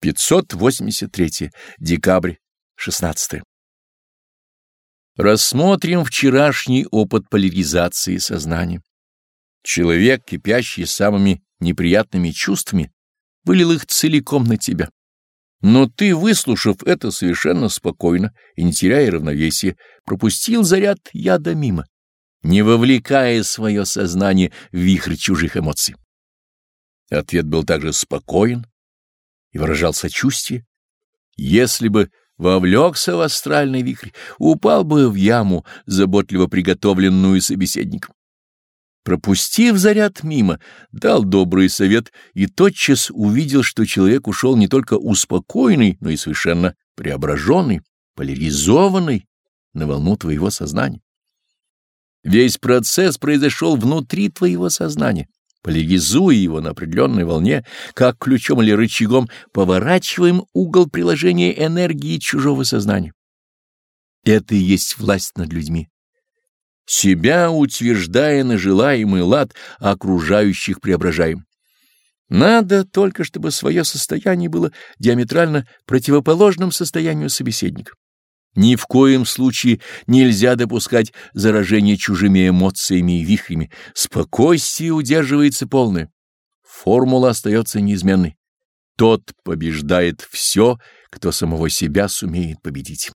583. Декабрь 16. Рассмотрим вчерашний опыт поляризации сознания. Человек, кипящий самыми неприятными чувствами, вылил их целиком на тебя. Но ты, выслушав это совершенно спокойно и не теряя равновесия, пропустил заряд яда мимо, не вовлекая свое сознание в вихрь чужих эмоций. Ответ был также спокоен и выражал сочувствие. Если бы вовлекся в астральный вихрь, упал бы в яму, заботливо приготовленную собеседником. Пропустив заряд мимо, дал добрый совет и тотчас увидел, что человек ушел не только успокоенный, но и совершенно преображенный, поляризованный на волну твоего сознания. Весь процесс произошел внутри твоего сознания поляризуя его на определенной волне, как ключом или рычагом поворачиваем угол приложения энергии чужого сознания. Это и есть власть над людьми. Себя утверждая на желаемый лад, окружающих преображаем. Надо только, чтобы свое состояние было диаметрально противоположным состоянию собеседника. Ни в коем случае нельзя допускать заражения чужими эмоциями и вихрями. Спокойствие удерживается полное. Формула остается неизменной. Тот побеждает все, кто самого себя сумеет победить.